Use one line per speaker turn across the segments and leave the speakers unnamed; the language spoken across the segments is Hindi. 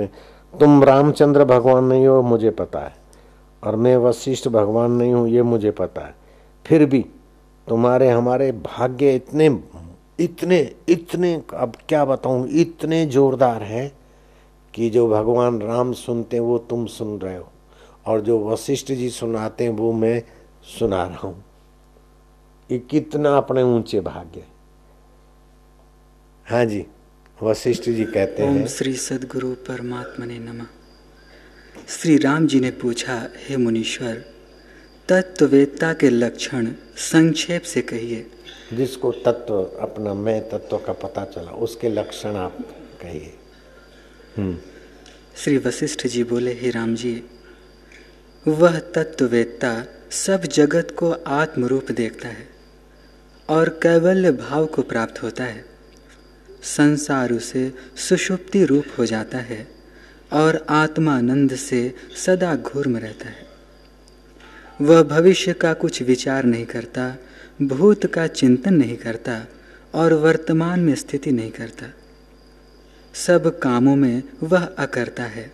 बोलते तुम रामचंद्र भगवान नहीं हो, मुझे पता है। और मैं वशिष्ठ भगवान नहीं हूँ, ये मुझे पता है। फिर भी तुम्हारे, हमारे भाग्य इतने इतने इतने, अब क्या बताऊँ, इतने जोरदार है कि जो भगवान राम सुनते हैं, वो तुम सुन रहे हो। और जो वशिष्ठ जी सुनाते हैं, वो मैं सुना रहा हूँ। ये कितना अपने ऊँचे भाग्य हाँ जी। वशिष्ठ जी कहते हैं
श्री सदगुरु परमात्मा ने नमा। श्री राम जी ने पूछा हे मुनीश्वर तत्ववेत्ता के लक्षण संक्षेप से कहिए।
जिसको तत्व अपना मैं तत्व का पता चला उसके लक्षण आप कहिए।
हम्म। श्री वशिष्ठ जी बोले हे राम जी वह तत्ववेत्ता सब जगत को आत्म रूप देखता है और कैवल्य भाव को प्राप्त होता है। संसार उसे सुषुप्ति रूप हो जाता है और आत्मानंद से सदा घूर्म रहता है। वह भविष्य का कुछ विचार नहीं करता, भूत का चिंतन नहीं करता और वर्तमान में स्थिति नहीं करता। सब कामों में वह अकरता है।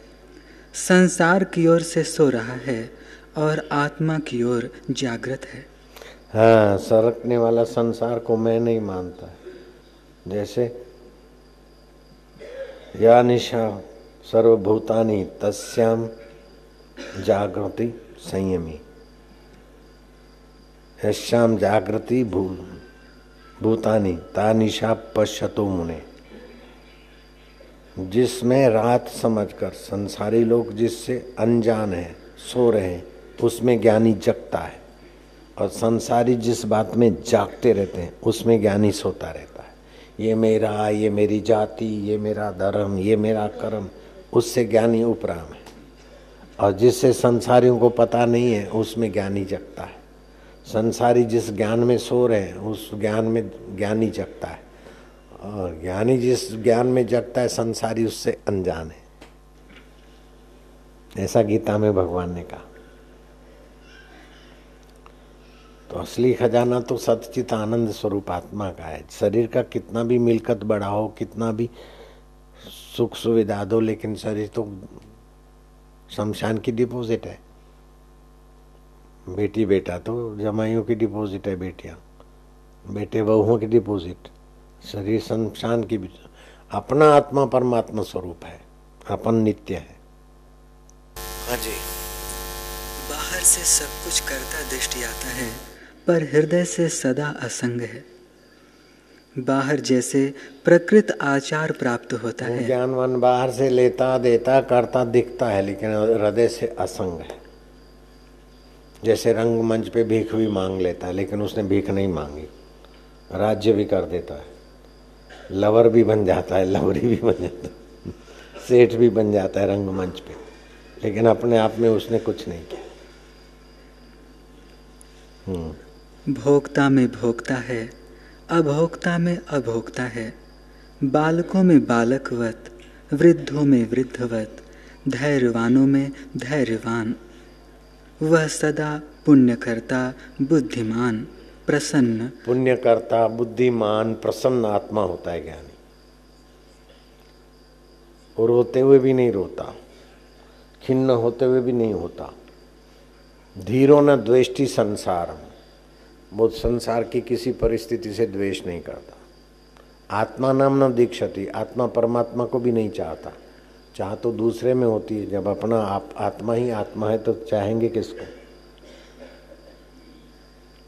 संसार की ओर से सो रहा है और आत्मा की ओर जागृत है।
हाँ सरकने वाला संसार को मैं नहीं मानता। जैसे या निशा सर्वभूतानी तस्याम जागृति संयमी। यश्याम जागृति भू, भूतानी ता निशा पश्यतो मुने। जिसमें रात समझकर संसारी लोग जिससे अनजान है, सो रहे हैं, उसमें ज्ञानी जगता है। और संसारी जिस बात में जागते रहते हैं, उसमें ज्ञानी सोता रहता है। ये मेरा, ये मेरी जाति, ये मेरा धर्म, ये मेरा कर्म, उससे ज्ञानी उपराम है। और जिससे संसारियों को पता नहीं है, उसमें ज्ञानी जगता है। संसारी जिस ज्ञान में सो रहे हैं, उस ज्ञान में ज्ञानी जगता है। और ज्ञानी जिस ज्ञान में जगता है, संसारी उससे अनजान है। ऐसा गीता में भगवान ने कहा। तो असली खजाना तो सतचित आनंद स्वरूप आत्मा का है। शरीर का कितना भी मिलकत बढ़ाओ, कितना भी सुख सुविधा दो, लेकिन शरीर तो शमशान की डिपॉजिट है। बेटी बेटा तो जमाइयों की डिपॉजिट है, बेटियाँ। बेटे बहुओं की डिपॉजिट। शरीर शमशान की अपना आत्मा परमात्मा स्वरूप है। अपन नित्य है।
हाँ जी। बाहर से सब कुछ करता दृष्टि आता है। पर हृदय से सदा असंग है। बाहर जैसे प्रकृत आचार प्राप्त होता है।
ज्ञानवान बाहर से लेता देता करता दिखता है लेकिन हृदय से असंग है। जैसे रंगमंच पे भीख भी मांग लेता है लेकिन उसने भीख नहीं मांगी। राज्य भी कर देता है। लवर भी बन जाता है लवरी भी बन जाता है। सेठ भी बन जाता है रंगमंच पे। लेकिन अपने आप में उसने कुछ नहीं किया।
हम्म। भोक्ता में भोक्ता है, अभोक्ता में अभोक्ता है। बालकों में बालकवत, वृद्धों में वृद्धवत, धैर्यवानों में धैर्यवान। वह सदा पुण्यकर्ता, बुद्धिमान, प्रसन्न।
पुण्यकर्ता, बुद्धिमान, प्रसन्न आत्मा होता है ज्ञानी। रोते हुए भी नहीं रोता। खिन्न होते हुए भी नहीं होता। धीरो न द्वेष्टि संसार वो संसार की किसी परिस्थिति से द्वेष नहीं करता। आत्मा नाम न दीक्षति, आत्मा परमात्मा को भी नहीं चाहता। चाह तो दूसरे में होती है, जब अपना आप, आत्मा ही आत्मा है तो चाहेंगे किसको?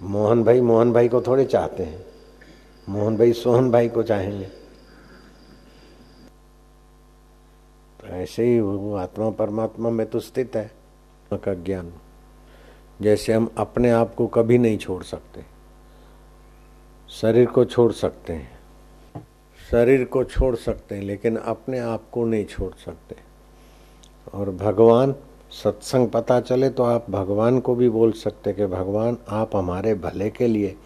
मोहन भाई मोहन भाई को थोड़े चाहते हैं। मोहन भाई सोहन भाई को चाहेंगे। तो ऐसे ही वो आत्मा परमात्मा में तो स्थित है। का ज्ञान। जैसे हम अपने आप को कभी नहीं छोड़ सकते। शरीर को छोड़ सकते हैं। शरीर को छोड़ सकते हैं, लेकिन अपने आप को नहीं छोड़ सकते। और भगवान, सत्संग पता चले तो आप भगवान को भी बोल सकते कि भगवान, आप हमारे भले के लिए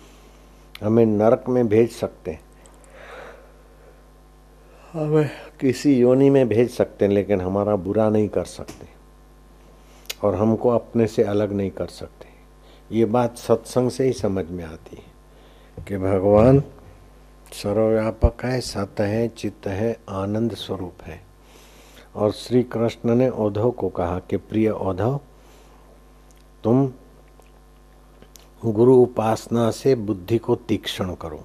हमें नरक में भेज सकते हैं। हमें किसी योनि में भेज सकते हैं, लेकिन हमारा बुरा नहीं कर सकते। और हमको अपने से अलग नहीं कर सकते। ये बात सत्संग से ही समझ में आती है कि भगवान सर्वव्यापक है, सत है, चित्त है, आनंद स्वरूप है। और श्री कृष्ण ने औधव को कहा कि, प्रिय औधव, तुम गुरु उपासना से बुद्धि को तीक्ष्ण करो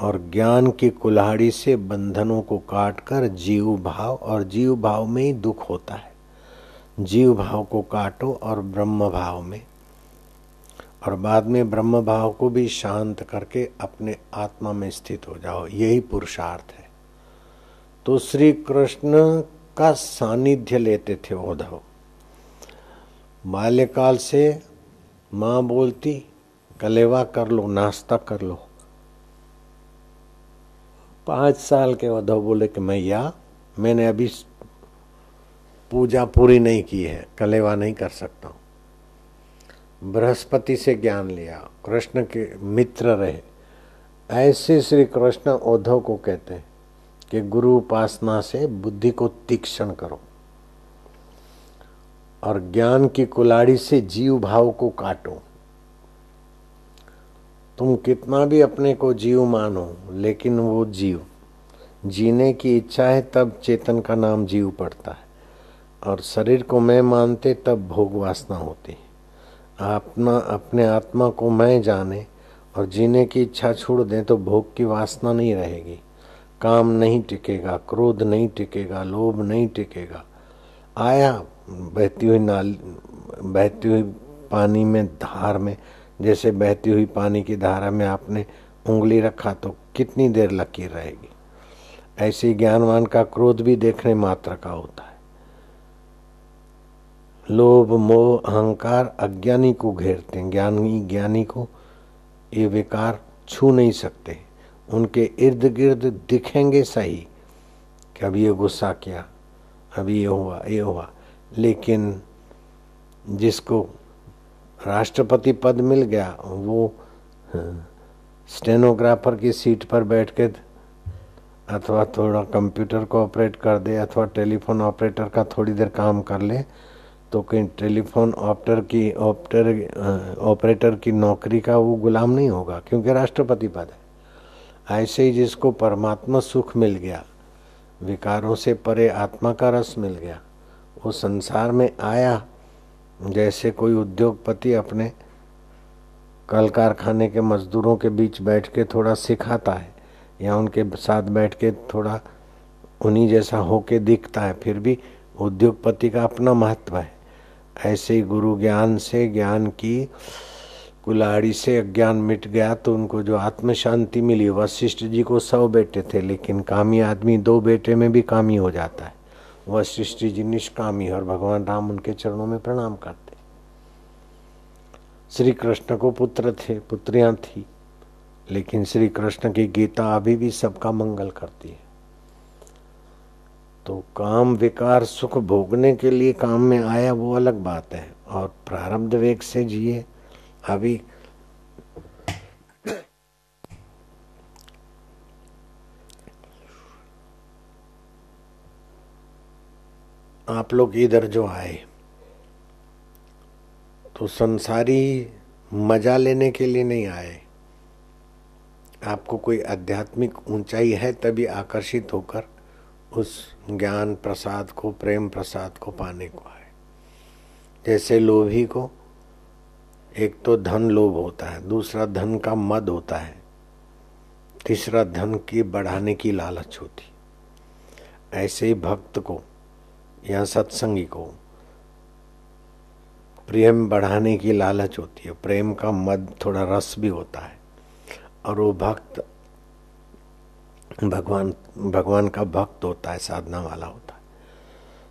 और ज्ञान की कुल्हाड़ी से बंधनों को काटकर जीव भाव और जीव भाव में ही दुख होता है। जीव भाव को काटो और ब्रह्म भाव में। और बाद में ब्रह्म भाव को भी शांत करके अपने आत्मा में स्थित हो जाओ। यही पुरुषार्थ है। तो श्री कृष्ण का सानिध्य लेते थे उद्धव। बाल्यकाल से माँ बोलती, कलेवा कर लो, नाश्ता कर लो। पाँच साल के उद्धव बोले कि, मैया, मैंने अभी पूजा पूरी नहीं की है, कलेवा नहीं कर सकता हूँ। बृहस्पति से ज्ञान लिया, कृष्ण के मित्र रहे। ऐसे श्री कृष्ण उद्धव को कहते हैं कि गुरु उपासना से बुद्धि को तीक्ष्ण करो और ज्ञान की कुलाड़ी से जीव भाव को काटो। तुम कितना भी अपने को जीव मानो, लेकिन वो जीव, जीने की इच्छा है तब चेतन का नाम जीव पड़ता है। और शरीर को मैं मानते तब भोग वासना होती। अपना, अपने आत्मा को मैं जाने और जीने की इच्छा छोड़ दें तो भोग की वासना नहीं रहेगी। काम नहीं टिकेगा, क्रोध नहीं टिकेगा, लोभ नहीं टिकेगा। आया, बहती हुई नाल, बहती हुई पानी में, धार में, जैसे बहती हुई पानी की धारा में आपने उंगली रखा तो कितनी देर लकीर रहेगी। ऐसे ज्ञानवान का क्रोध भी देखने मात्र का होता। लोभ, मोह, अहंकार, अज्ञानी को घेरते हैं। ज्ञानी ज्ञानी को ये विकार छू नहीं सकते। उनके इर्द गिर्द दिखेंगे सही कि अभी ये गुस्सा किया अभी ये हुआ ये हुआ। लेकिन जिसको राष्ट्रपति पद मिल गया, वो स्टेनोग्राफर की सीट पर बैठ के अथवा थोड़ा कंप्यूटर को ऑपरेट कर दे, अथवा टेलीफोन ऑपरेटर का थोड़ी देर काम कर ले तो कहीं टेलीफोन ऑपरेटर की ऑपरेटर ऑपरेटर की नौकरी का वो गुलाम नहीं होगा, क्योंकि राष्ट्रपति पद है। ऐसे ही जिसको परमात्मा सुख मिल गया, विकारों से परे आत्मा का रस मिल गया, वो संसार में आया, जैसे कोई उद्योगपति अपने कल कारखाने के मजदूरों के बीच बैठ के थोड़ा सिखाता है, या उनके साथ बैठ के थोड़ा उन्हीं जैसा होके दिखता है, फिर भी उद्योगपति का अपना महत्व है। ऐसे गुरु ज्ञान से ज्ञान की कुलाड़ी से अज्ञान मिट गया तो उनको जो आत्म शांति मिली, वशिष्ठ जी को सौ बेटे थे, लेकिन कामी आदमी, दो बेटे में भी कामी हो जाता है। वशिष्ठ जी निष्कामी और भगवान राम उनके चरणों में प्रणाम करते श्री कृष्ण को पुत्र थे, पुत्रियाँ थी, लेकिन श्री कृष्ण की गीता अभी भी सबका मंगल करती है। तो काम, विकार, सुख भोगने के लिए काम में आया वो अलग बात है। और प्रारब्ध वेग से जिए। अभी आप लोग इधर जो आए तो संसारी मज़ा लेने के लिए नहीं आए। आपको कोई आध्यात्मिक ऊंचाई है तभी आकर्षित होकर उस ज्ञान प्रसाद को, प्रेम प्रसाद को पाने को है जैसे लोभी को, एक तो धन लोभ होता है, दूसरा धन का मद होता है, तीसरा धन की बढ़ाने की लालच होती ऐसे ही भक्त को, या सत्संगी को, प्रेम बढ़ाने की लालच होती है, प्रेम का मद, थोड़ा रस भी होता है, और वो भक्त भगवान भगवान का भक्त होता है, साधना वाला होता है।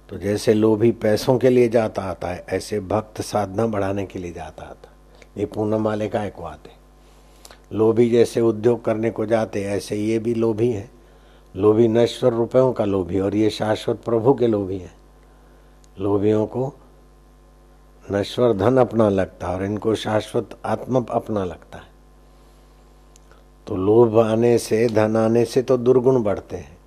तो जैसे लोभी पैसों के लिए जाता आता है, ऐसे भक्त साधना बढ़ाने के लिए जाता आता है। ये पूनम वाले का एक बात है। लोभी जैसे उद्योग करने को जाते ऐसे ये भी लोभी है। लोभी नश्वर रुपयों का लोभी और ये शाश्वत प्रभु के लोभी है। लोभियों को नश्वर धन अपना लगता है और इनको शाश्वत आत्मा अपना लगता है। तो लोभ आने से, धन आने से तो दुर्गुण बढ़ते हैं।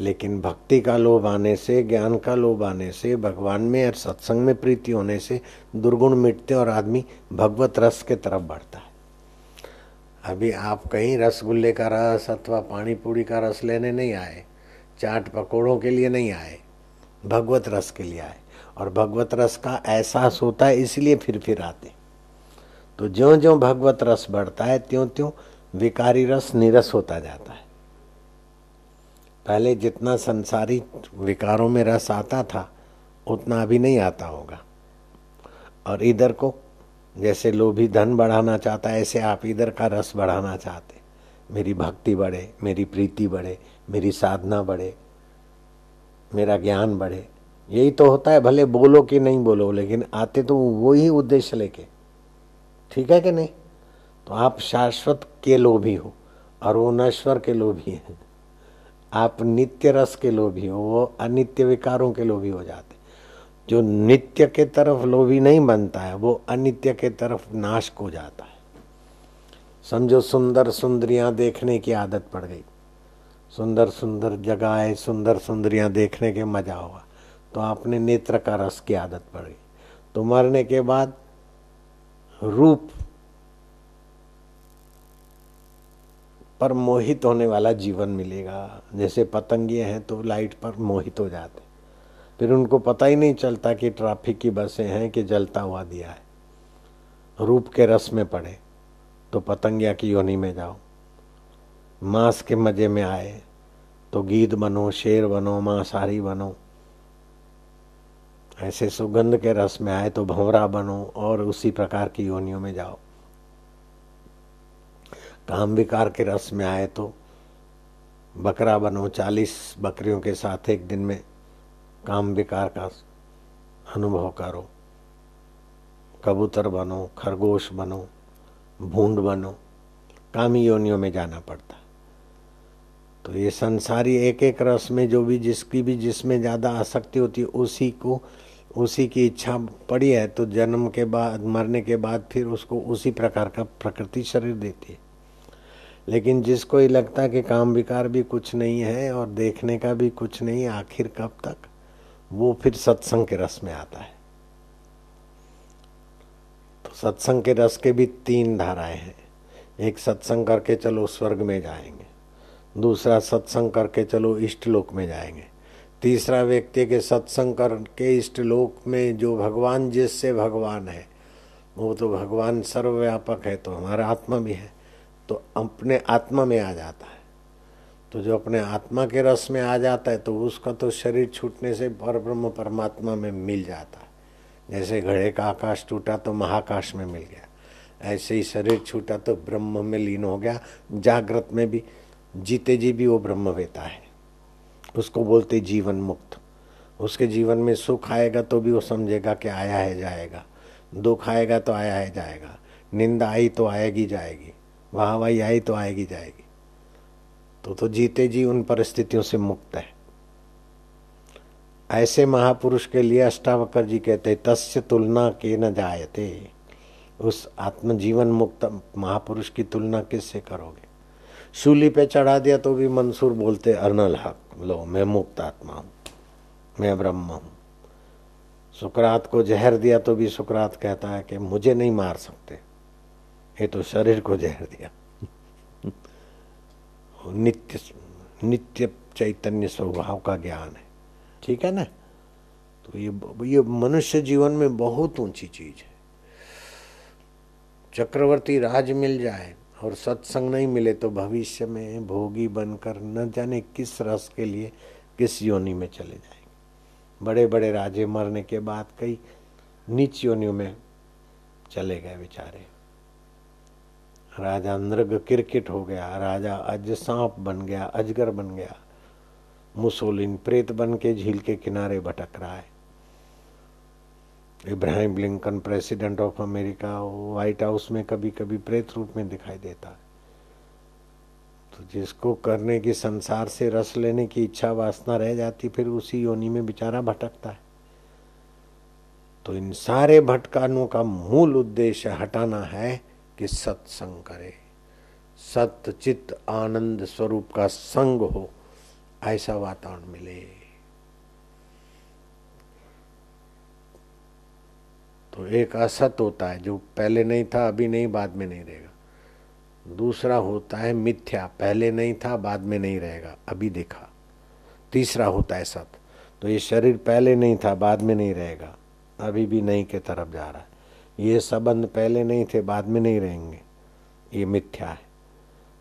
लेकिन भक्ति का लोभ आने से, ज्ञान का लोभ आने से, भगवान में और सत्संग में प्रीति होने से दुर्गुण मिटते और आदमी भगवत रस के तरफ़ बढ़ता है। अभी आप कहीं रसगुल्ले का रस अथवा पानी पूरी का रस लेने नहीं आए, चाट पकौड़ों के लिए नहीं आए, भगवत रस के लिए आए। और भगवत रस का एहसास होता है, इसलिए फिर फिर आते तो ज्यो ज्यो भगवत रस बढ़ता है त्यों त्यों विकारी रस, निरस होता जाता है। पहले जितना संसारी विकारों में रस आता था, उतना अभी नहीं आता होगा। और इधर को, जैसे लोभी धन बढ़ाना चाहता है, ऐसे आप इधर का रस बढ़ाना चाहते मेरी भक्ति बढ़े, मेरी प्रीति बढ़े, मेरी साधना बढ़े, मेरा ज्ञान बढ़े। यही तो होता है, भले बोलो कि नहीं बोलो, लेकिन आते तो वो ही उद्देश्य लेके। ठीक है कि नहीं? तो आप शाश्वत के लोभी हो और वो नश्वर के लोभी हैं। आप नित्य रस के लोभी हो, वो अनित्य विकारों के लोभी हो जाते जो नित्य के तरफ़ लोभी नहीं बनता है, वो अनित्य के तरफ़ नाश को जाता है। समझो सुंदर सुंदरियाँ देखने की आदत पड़ गई। सुंदर सुंदर जगह सुंदर सुंदरियाँ देखने के मज़ा हुआ। तो आपने नेत्र का रस की आदत पड़ गई। तो मरने के बाद रूप पर मोहित होने वाला जीवन मिलेगा। जैसे पतंगिए हैं तो लाइट पर मोहित हो जाते फिर उनको पता ही नहीं चलता कि ट्रैफ़िक की बसें हैं कि जलता हुआ दिया है। रूप के रस में पड़े तो पतंगिया की योनि में जाओ। मांस के मज़े में आए तो गीत बनो, शेर बनो, मांसाहारी बनो। ऐसे सुगंध के रस में आए तो भंवरा बनो और उसी प्रकार की योनियों में जाओ। काम विकार के रस में आए तो बकरा बनो चालीस बकरियों के साथ एक दिन में काम विकार का अनुभव करो। कबूतर बनो, खरगोश बनो, भूंड बनो कामी योनियों में जाना पड़ता। तो ये संसारी एक एक रस में जो भी जिसकी भी जिसमें ज़्यादा आसक्ति होती है, उसी को, उसी की इच्छा पड़ी है तो जन्म के बाद, मरने के बाद फिर उसको उसी प्रकार का प्रकृति शरीर देती है। लेकिन जिसको ही लगता कि काम विकार भी कुछ नहीं है और देखने का भी कुछ नहीं, आखिर कब तक? वो फिर सत्संग के रस में आता है। तो सत्संग के रस के भी तीन धाराएँ हैं। एक, सत्संग करके चलो स्वर्ग में जाएँगे। दूसरा, सत्संग करके चलो इष्ट लोक में जाएँगे। तीसरा व्यक्ति के सत्संग करके इष्ट लोक में जो भगवान जिससे भगवान है, वो तो भगवान सर्वव्यापक है तो हमारा आत्मा भी है। तो अपने आत्मा में आ जाता है। तो जो अपने आत्मा के रस में आ जाता है तो उसका तो शरीर छूटने से पर ब्रह्म परमात्मा में मिल जाता है। जैसे घड़े का आकाश टूटा तो महाकाश में मिल गया। ऐसे ही शरीर छूटा तो ब्रह्म में लीन हो गया। जागृत में भी, जीते जी भी वो ब्रह्म वेता है। उसको बोलते जीवन मुक्त। उसके जीवन में सुख आएगा तो भी वो समझेगा कि आया है जाएगा। दुख आएगा तो आया है जाएगा। निंदा आई तो आएगी जाएगी। वाह वाही आई तो आएगी जाएगी। तो तो जीते जी उन परिस्थितियों से मुक्त है। ऐसे महापुरुष के लिए अष्टावकर जी कहते, तस्य तुलना के न जायते। उस आत्मजीवन मुक्त महापुरुष की तुलना किससे करोगे? शूली पे चढ़ा दिया तो भी मंसूर बोलते, अर्नल हक, लो, मैं मुक्त आत्मा हूँ, मैं ब्रह्म हूँ। सुकरात को जहर दिया तो भी सुकरात कहता है कि, मुझे नहीं मार सकते। ये तो शरीर को जहर दिया। नित्य नित्य चैतन्य स्वभाव का ज्ञान है। ठीक है ना? तो ये ये मनुष्य जीवन में बहुत ऊँची चीज़ है। चक्रवर्ती राज मिल जाए और सत्संग नहीं मिले तो भविष्य में भोगी बनकर न जाने किस रस के लिए किस योनि में चले जाएँगे। बड़े बड़े राजे मरने के बाद कई नीच योनियों में चले गए बेचारे। राजा नृग क्रिकेट हो गया, राजा अज सांप बन गया, अजगर बन गया। मुसोलिन प्रेत बन के झील के किनारे भटक रहा है। Abraham Lincoln, president of America, White House में कभी कभी प्रेत रूप में दिखाई देता। है तो जिसको करने की संसार से रस लेने की इच्छा वासना रह जाती, फिर उसी योनि में बेचारा भटकता है। तो इन सारे भटकानों का मूल उद्देश्य हटाना है कि सत्संग करे। सत्य चित्त आनंद स्वरूप का संग हो, ऐसा वातावरण मिले। तो एक असत होता है जो पहले नहीं था, अभी नहीं, बाद में नहीं रहेगा। दूसरा होता है मिथ्या, पहले नहीं था, बाद में नहीं रहेगा, अभी देखा। तीसरा होता है सत तो ये शरीर पहले नहीं था, बाद में नहीं रहेगा, अभी भी नहीं के तरफ़ जा रहा है। ये संबंध पहले नहीं थे, बाद में नहीं रहेंगे। ये मिथ्या है।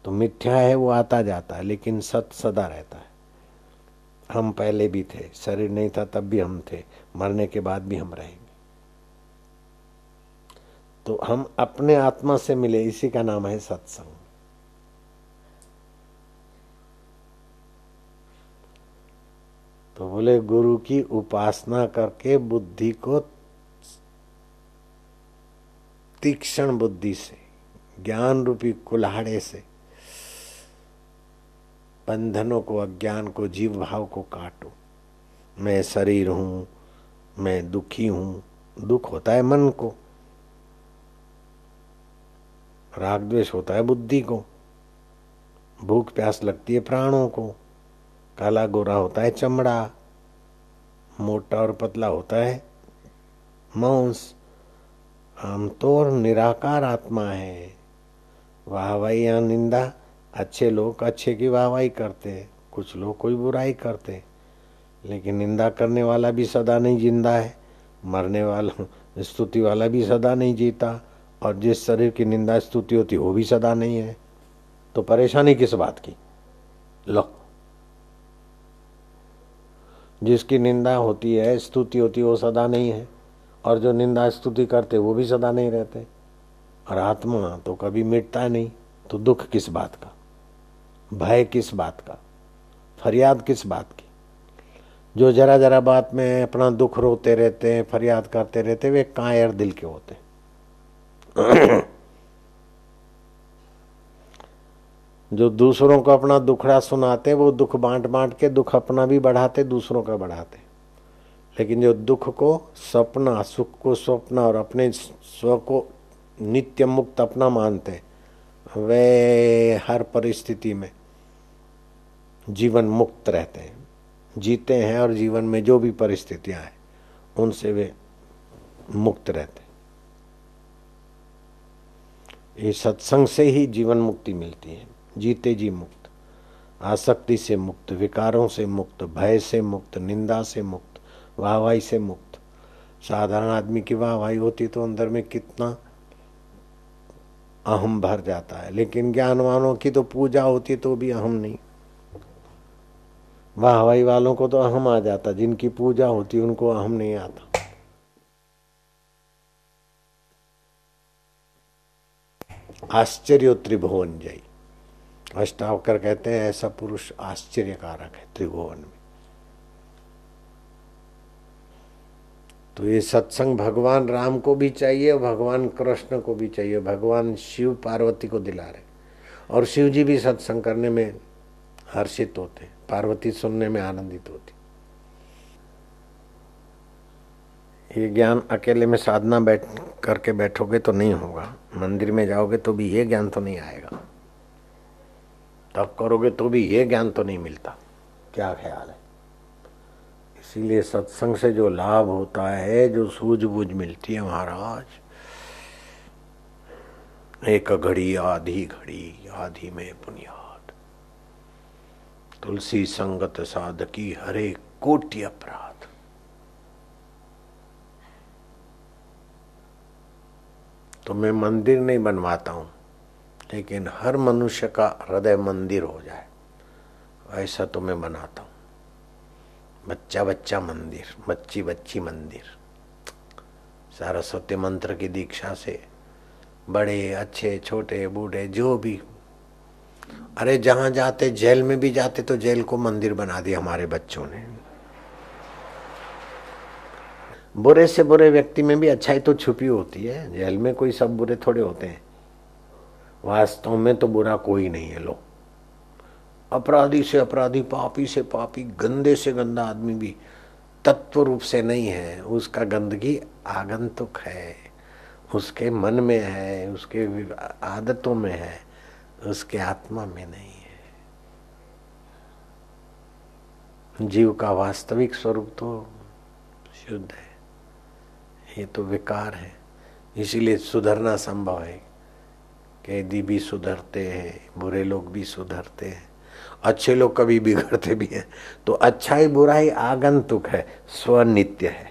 तो मिथ्या है, वो आता जाता है, लेकिन सत सदा रहता है। हम पहले भी थे, शरीर नहीं था, तब भी हम थे। मरने के बाद भी हम रहेंगे। तो हम अपने आत्मा से मिले, इसी का नाम है सत्संग। तो बोले, गुरु की उपासना करके बुद्धि को तीक्ष्ण बुद्धि से ज्ञान रूपी कुल्हाड़े से, बंधनों को, अज्ञान को जीव भाव को काटो। मैं शरीर हूँ, मैं दुखी हूँ, दुख होता है मन को। राग द्वेष होता है बुद्धि को। भूख प्यास लगती है प्राणों को। काला गोरा होता है चमड़ा। मोटा और पतला होता है मांस। हम तो निराकार आत्मा है। वाहवाही या निंदा, अच्छे लोग अच्छे की वाहवाही करते, कुछ लोग कोई बुराई करते। लेकिन निंदा करने वाला भी सदा नहीं ज़िंदा है, मरने वाला, स्तुति वाला भी सदा नहीं जीता, और जिस शरीर की निंदा स्तुति होती, वो भी सदा नहीं है। तो परेशानी किस बात की? लो। जिसकी निंदा होती है, स्तुति होती है वो सदा नहीं है। और जो निंदा स्तुति करते, वो भी सदा नहीं रहते। और आत्मा तो कभी मिटता नहीं तो दुख किस बात का? भय किस बात का? फरियाद किस बात की? जो जरा जरा बात में अपना दुख रोते रहते हैं फरियाद करते रहते, वे कायर दिल के होते। जो दूसरों को अपना दुखड़ा सुनाते, वो दुख बांट बांट के दुख अपना भी बढ़ाते, दूसरों का बढ़ाते। लेकिन जो दुख को, सपना, सुख को स्वप्न और अपने स्व को नित्य मुक्त अपना मानते वे हर परिस्थिति में जीवन मुक्त रहते हैं। जीते हैं और जीवन में जो भी परिस्थितियाँ हैं, उनसे वे मुक्त रहते ये सत्संग से ही जीवन मुक्ति मिलती है। जीते जी मुक्त, आसक्ति से मुक्त, विकारों से मुक्त, भय से मुक्त, निंदा से मुक्त वाहवाही से मुक्त। साधारण आदमी की वाहवाही होती तो अंदर में कितना अहम भर जाता है। लेकिन ज्ञानवानों की तो पूजा होती तो भी अहम नहीं। वाहवाही वालों को तो अहम आ जाता। जिनकी पूजा होती, उनको अहम नहीं आता। आश्चर्य त्रिभुवन जय अष्टावकर कहते हैं, ऐसा पुरुष आश्चर्यकारक है त्रिभुवन में। तो ये सत्संग भगवान राम को भी चाहिए और भगवान कृष्ण को भी चाहिए। भगवान शिव पार्वती को दिला रहे और शिव जी भी सत्संग करने में हर्षित होते पार्वती सुनने में आनंदित होती ये ज्ञान अकेले में साधना बैठ करके बैठोगे तो नहीं होगा। मंदिर में जाओगे तो भी ये ज्ञान तो नहीं आएगा। तब करोगे तो भी ये ज्ञान तो नहीं मिलता। क्या ख्याल है? इसीलिए सत्संग से जो लाभ होता है, जो सूझबूझ मिलती है महाराज, एक घड़ी, आधी घड़ी, आधी में बुनियाद। तुलसी संगत साधकी हरे कोटि अपराध। तो मैं मंदिर नहीं बनवाता हूँ, लेकिन हर मनुष्य का हृदय मंदिर हो जाए, ऐसा तो मैं बनाता हूँ। बच्चा बच्चा मंदिर बच्ची बच्ची मंदिर। सारस्वती मंत्र की दीक्षा से बड़े, अच्छे, छोटे, बूढ़े, जो भी अरे जहाँ जाते, जेल में भी जाते तो जेल को मंदिर बना दिया हमारे बच्चों ने। बुरे से बुरे व्यक्ति में भी अच्छाई तो छुपी होती है। जेल में कोई सब बुरे थोड़े होते हैं। वास्तव में तो बुरा कोई नहीं है लो अपराधी से अपराधी, पापी से पापी, गंदे से गंदा आदमी भी तत्व रूप से नहीं है। उसका गंदगी आगंतुक है, उसके मन में है, उसके आदतों में है, उसके आत्मा में नहीं है। जीव का वास्तविक स्वरूप तो शुद्ध है, ये तो विकार है। इसीलिए सुधरना संभव है कैदी भी सुधरते हैं, बुरे लोग भी सुधरते हैं अच्छे लोग कभी बिगड़ते भी हैं। तो अच्छाई बुराई आगंतुक है स्वनित्य है।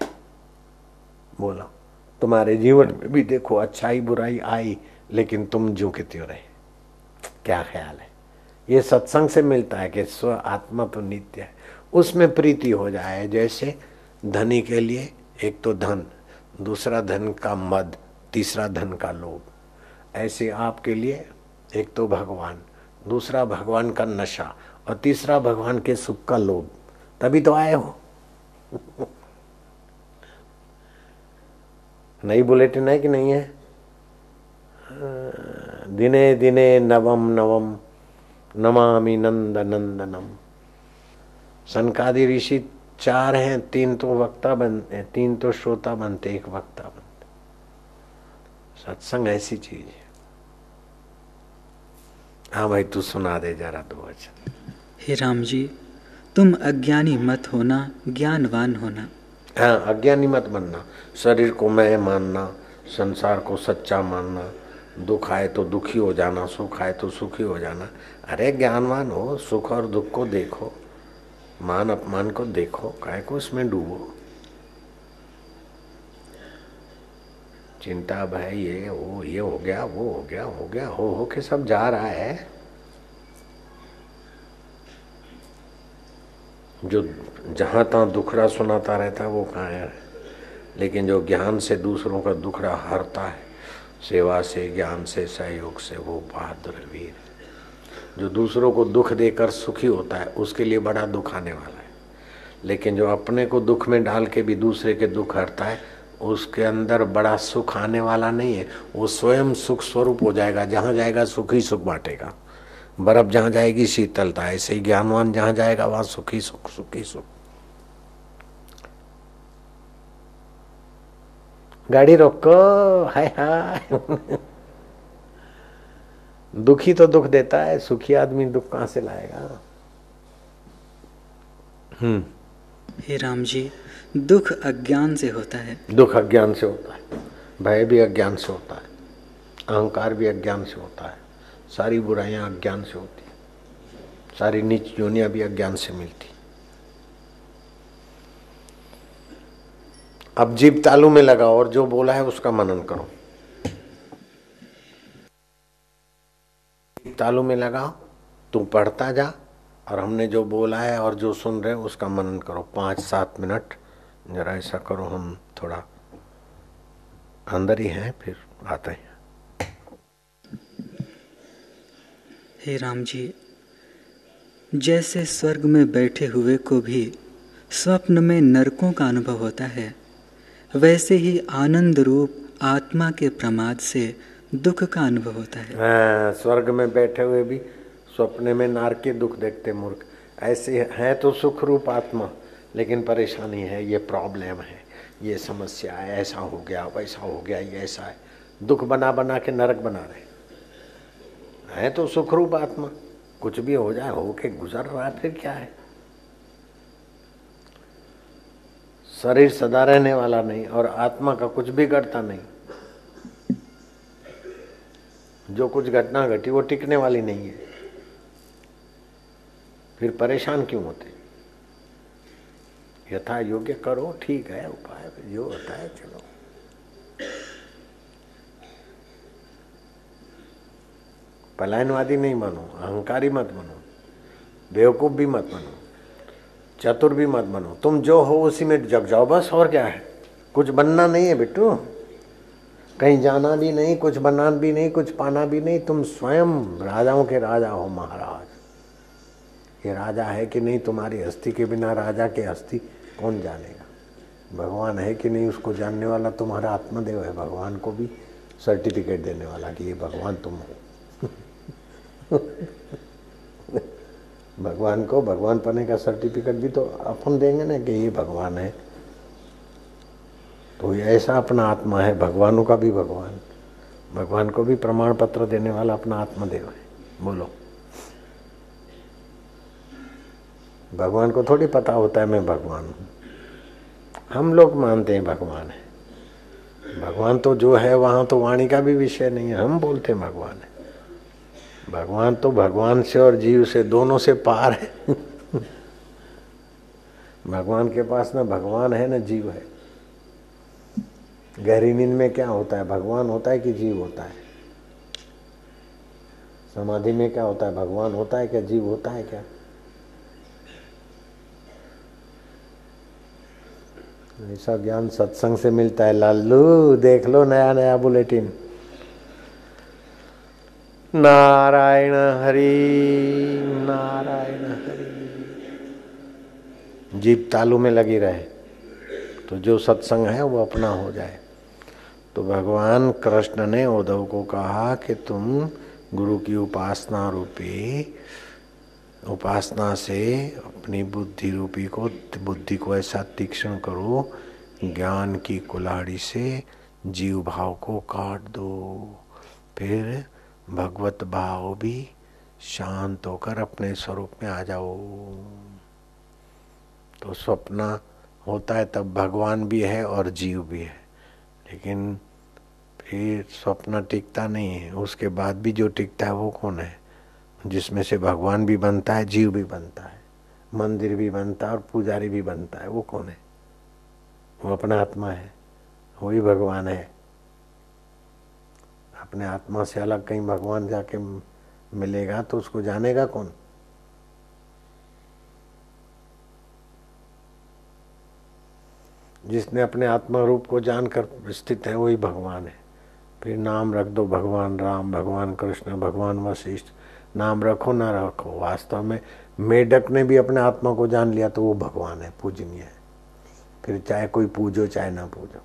बोला, तुम्हारे जीवन में भी देखो अच्छाई बुराई आई, लेकिन तुम जो के त्यों रहे। क्या ख्याल है? ये सत्संग से मिलता है कि स्व, आत्मा तो नित्य है। उसमें प्रीति हो जाए, जैसे धनी के लिए एक तो धन, दूसरा धन का मद, तीसरा धन का लोभ। ऐसे आपके लिए एक तो भगवान। दूसरा भगवान का नशा और तीसरा भगवान के सुख का लोभ। तभी तो आए हो। नई बुलेटिन है कि नहीं है? दिने दिने नवम नवम, नमामि नंद नंदनम सनकादि ऋषि चार हैं, तीन तो वक्ता बनते तीन तो श्रोता बनते, एक वक्ता बनते। सत्संग ऐसी चीज़ है। हाँ भाई तू सुना दे जरा दो वचन
हे राम जी तुम अज्ञानी मत होना ज्ञानवान होना।
हाँ अज्ञानी मत बनना। शरीर को मैं मानना संसार को सच्चा मानना दुख आए तो दुखी हो जाना सुख आए तो सुखी हो जाना। अरे ज्ञानवान हो सुख और दुख को देखो मान अपमान को देखो काय को इसमें डूबो। चिंता भय ये, वो, ये हो गया, वो हो गया हो गया, हो हो के सब जा रहा है। जो जहाँ तहां दुखड़ा सुनाता रहता है, वो कहाँ है? लेकिन जो ज्ञान से दूसरों का दुखड़ा हरता है, सेवा से, ज्ञान से, सहयोग से, वो बहादुर वीर जो दूसरों को दुख देकर सुखी होता है, उसके लिए बड़ा दुख आने वाला है। लेकिन जो अपने को दुख में डाल के भी दूसरे के दुख हरता है उसके अंदर बड़ा सुख आने वाला नहीं है। वो स्वयं सुख स्वरूप हो जाएगा जहाँ जाएगा सुख ही सुख बांटेगा। बर्फ़ जहाँ जाएगी शीतलता ऐसे ही ज्ञानवान जहाँ जाएगा वहाँ सुखी सुख सुखी सुख। गाड़ी रोको। हाय हाय। दुखी तो दुख देता है सुखी आदमी दुख कहाँ से लाएगा?
हम्म। हे राम जी दुख अज्ञान से होता है।
दुख अज्ञान से होता है, भय भी अज्ञान से होता है, अहंकार भी अज्ञान से होता है, सारी बुराइयाँ अज्ञान से होती सारी नीच योनियाँ भी अज्ञान से मिलती अब जीप तालू में लगाओ और जो बोला है उसका मनन करो। तालू में लगाओ, तू पढ़ता जा और हमने जो बोला है और जो सुन रहे हैं उसका मनन करो। पाँच सात मिनट जरा ऐसा करो हम थोड़ा अंदर ही हैं फिर आते हैं।
हे राम जी जैसे स्वर्ग में बैठे हुए को भी स्वप्न में नरकों का अनुभव होता है वैसे ही आनंद रूप आत्मा के प्रमाद से दुख का अनुभव होता है।
हाँ, स्वर्ग में बैठे हुए भी स्वप्न में नार के दुख देखते मूर्ख। ऐसे है तो सुख रूप आत्मा। लेकिन परेशानी है, ये प्रॉब्लम है, ये समस्या है, ऐसा हो गया, वैसा हो गया, ये ऐसा है। दुख बना बना के नरक बना रहे है तो सुखरूप आत्मा, कुछ भी हो जाए, हो के गुजर रहा है, फिर क्या है? शरीर सदा रहने वाला नहीं और आत्मा का कुछ भी घटता नहीं। जो कुछ घटना घटी, वो टिकने वाली नहीं है। फिर परेशान क्यों होते? यथा योग्य करो, ठीक है, उपाय जो होता है चलो। पलायनवादी नहीं बनो अहंकारी मत बनो, बेवकूफ़ भी मत बनो, चतुर भी मत बनो, तुम जो हो उसी में जग जाओ, बस और क्या है? कुछ बनना नहीं है बिट्टू। कहीं जाना भी नहीं, कुछ बनना भी नहीं, कुछ पाना भी नहीं, तुम स्वयं राजाओं के राजा हो महाराज। ये राजा है कि नहीं, तुम्हारी हस्ती के बिना राजा के हस्ती कौन जानेगा? भगवान है कि नहीं उसको जानने वाला? तुम्हारा आत्मदेव है भगवान को भी सर्टिफिकेट देने वाला कि ये भगवान तुम हो। भगवान को भगवान पने का सर्टिफिकेट भी तो अपन देंगे ना कि ये भगवान है। तो ये ऐसा अपना आत्मा है, भगवानों का भी भगवान। भगवान को भी प्रमाण पत्र देने वाला अपना आत्मदेव है। बोलो। भगवान को थोड़ी पता होता है मैं भगवान हूँ। हम लोग मानते हैं भगवान है। भगवान तो जो है, वहाँ तो वाणी का भी विषय नहीं है। हम बोलते हैं भगवान है। भगवान तो भगवान से और जीव से दोनों से पार है। भगवान के पास ना भगवान है, ना जीव है। गहरी नींद में क्या होता है? भगवान होता है कि जीव होता है? समाधि में क्या होता है? भगवान होता है क्या? जीव होता है क्या? ऐसा ज्ञान सत्संग से मिलता है, लालू, देख लो नया नया बुलेटिन। नारायण हरि नारायण हरि। जीप तालू में लगी रहे तो जो सत्संग है वो अपना हो जाए। तो भगवान कृष्ण ने उद्धव को कहा कि तुम गुरु की उपासना रूपी उपासना से अपनी बुद्धि रूपी को, बुद्धि को ऐसा तीक्ष्ण करो, ज्ञान की कुलाड़ी से जीव भाव को काट दो। फिर भगवत भाव भी शांत होकर अपने स्वरूप में आ जाओ। तो स्वप्न होता है तब भगवान भी है और जीव भी है। लेकिन फिर स्वप्न टिकता नहीं है। उसके बाद भी जो टिकता है वो कौन है? जिसमें से भगवान भी बनता है, जीव भी बनता है, मंदिर भी बनता है और पुजारी भी बनता है। वो कौन है? वो अपना आत्मा है वही भगवान है। अपने आत्मा से अलग कहीं भगवान जाके मिलेगा तो उसको जानेगा कौन? जिसने अपने आत्मा रूप को जानकर स्थित है वही भगवान है। फिर नाम रख दो, भगवान राम, भगवान कृष्ण, भगवान वशिष्ठ। नाम रखो, ना रखो। वास्तव में मेढक ने भी अपने आत्मा को जान लिया तो वो भगवान है, पूजनीय है। फिर चाहे कोई पूजो, चाहे ना पूजो।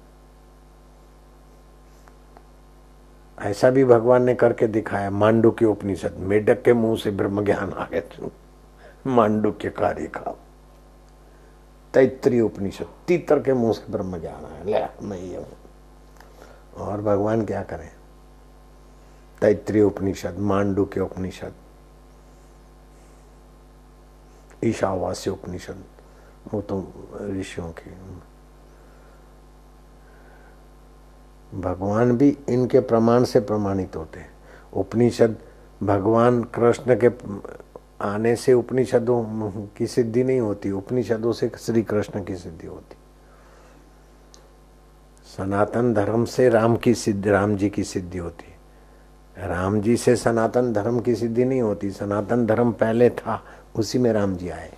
ऐसा भी भगवान ने करके दिखाया मांडू के उपनिषद, मेढक के मुँह से ब्रह्म ज्ञान आ गए मांडू के कार्य खाओ। तैतरी उपनिषद, तीतर के मुँह से ब्रह्म ज्ञान है ले, मैं ये और भगवान क्या करें? तैतरी उपनिषद मांडू के उपनिषद, ईशावास्य उपनिषद वो तो ऋषियों की। भगवान भी इनके प्रमाण से प्रमाणित होते हैं। उपनिषद भगवान कृष्ण के आने से उपनिषदों की सिद्धि नहीं होती, उपनिषदों से श्री कृष्ण की सिद्धि होती। सनातन धर्म से राम की सिद्धि, राम जी की सिद्धि होती। राम जी से सनातन धर्म की सिद्धि नहीं होती। सनातन धर्म पहले था, उसी में राम जी आए।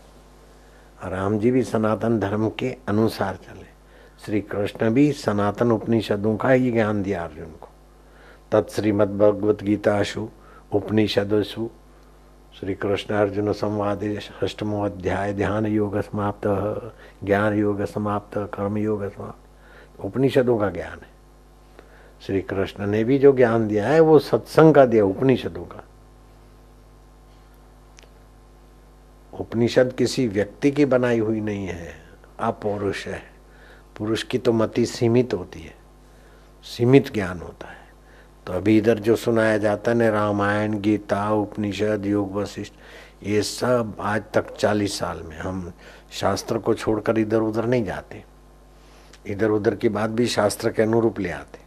राम जी भी सनातन धर्म के अनुसार चले। श्री कृष्ण भी सनातन उपनिषदों का ही ज्ञान दिया अर्जुन को। तत्श्रीमद भगवत गीताशु उपनिषदसु श्री कृष्ण अर्जुन संवाद अष्टमो अध्याय, ध्यान योग समाप्त, ज्ञान योग समाप्त, कर्म योग समाप्त। उपनिषदों का ज्ञान है। श्री कृष्ण ने भी जो ज्ञान दिया है, वो सत्संग का दिया, उपनिषदों का। उपनिषद किसी व्यक्ति की बनाई हुई नहीं है, अपौरुष है। पुरुष की तो मति सीमित होती है, सीमित ज्ञान होता है। तो अभी इधर जो सुनाया जाता है ना, रामायण, गीता, उपनिषद, योग वशिष्ठ, ये सब आज तक चालीस साल में। हम शास्त्र को छोड़कर इधर उधर नहीं जाते। इधर उधर की बात भी शास्त्र के अनुरूप ले आते।